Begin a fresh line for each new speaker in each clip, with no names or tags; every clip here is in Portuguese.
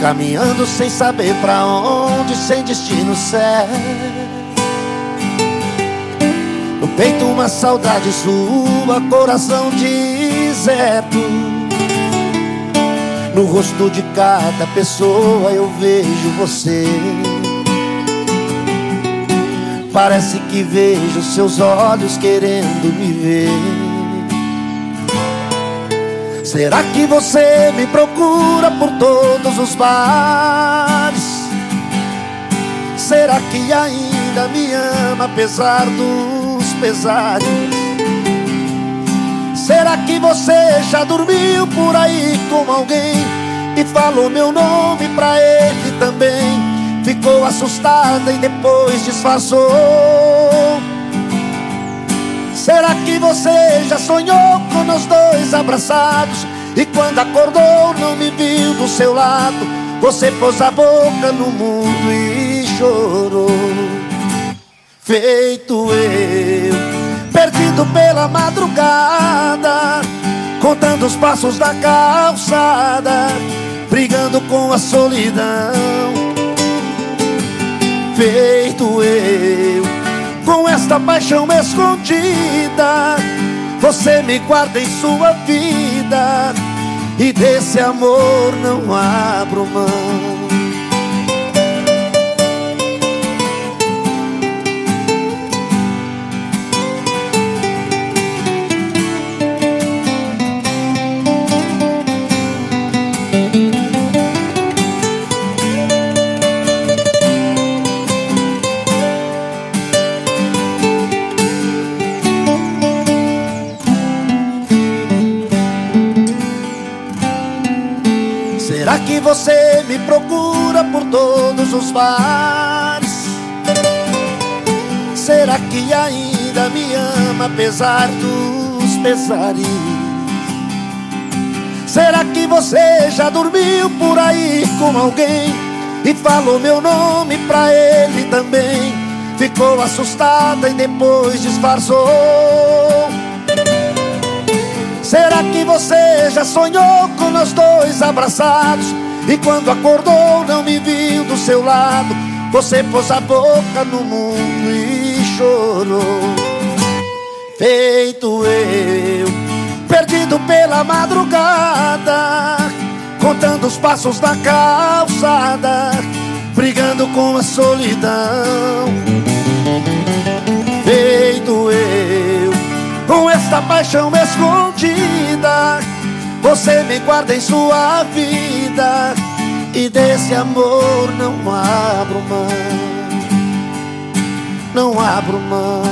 Caminhando sem saber pra onde, sem destino certo. No peito uma saudade sua, coração deserto. No rosto de cada pessoa eu vejo você. Parece que vejo seus olhos querendo me ver Será que você me procura por todos os bares? Será que ainda me ama apesar dos pesares? Será que você já dormiu por aí com alguém e falou meu nome pra ele também? Ficou assustada e depois disfarçou. Que você já sonhou com nós dois abraçados? E quando acordou não me viu do seu lado. Você pôs a boca no mundo e chorou. Feito eu Perdido pela madrugada Contando os passos da calçada Brigando com a solidão. Feito eu esta paixão escondida. Você me guarda em sua vida E desse amor não abro mão que você me procura por todos os bares? Será que ainda me ama apesar dos pesares? Será que você já dormiu por aí com alguém e falou meu nome pra ele também? Ficou assustada e depois disfarçou. Será que você já sonhou com nós dois abraçados? E quando acordou não me viu do seu lado. Você pôs a boca no mundo e chorou. Feito eu, perdido pela madrugada Contando os passos da calçada Brigando com a solidão. Feito eu com esta paixão escondida Você me guarda em sua vida E desse amor não abro mão. Não abro mão.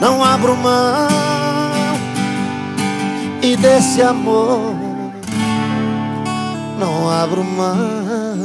Não abro mão. E desse amor Não abro mão